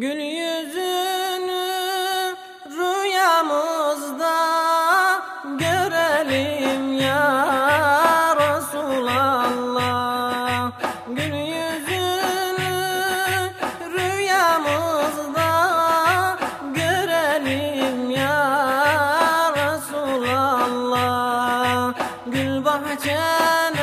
Gül yüzünü rüyamızda görelim ya Resulallah. Gül yüzünü rüyamızda görelim ya Resulallah. Gül bahçen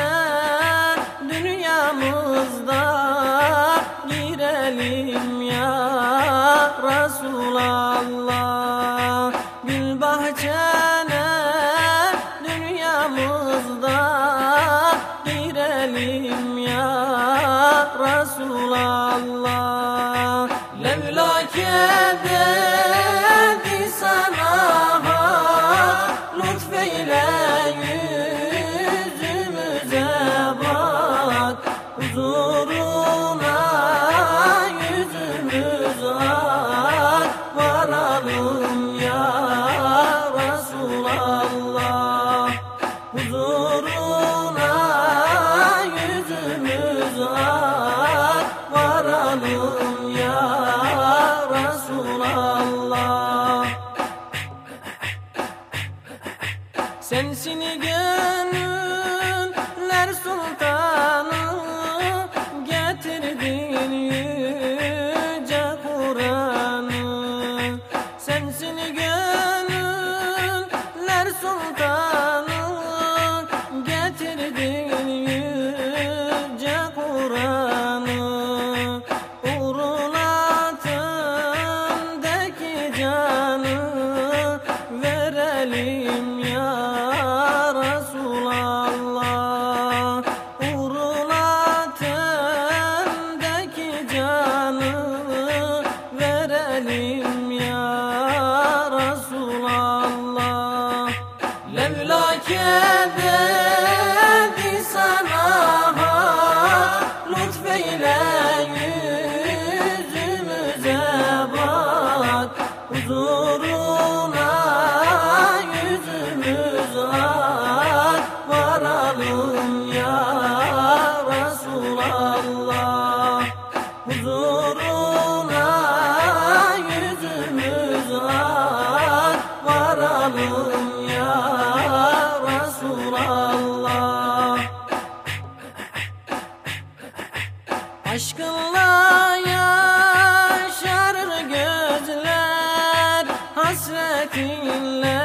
Cebeli sana lütfeyle yüzümüze bak. Sensin gönül Lord. hasretinle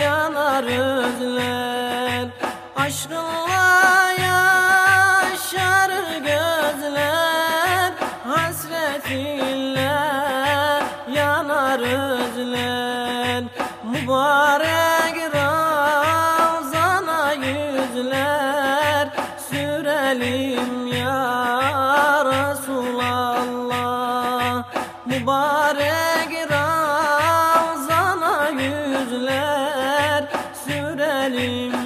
yanar özler. Aşkınla yaşarır gözler. Hasretinle yanar özler. Mübarek ravzana yüzler. Sürelim Selim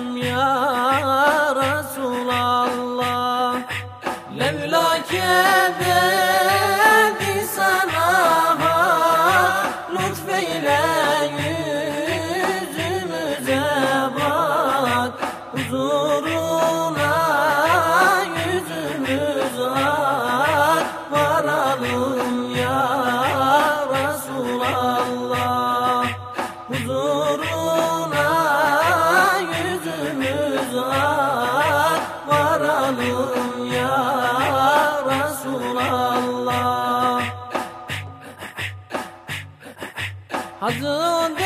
alalım ya Resulallah. Hazreti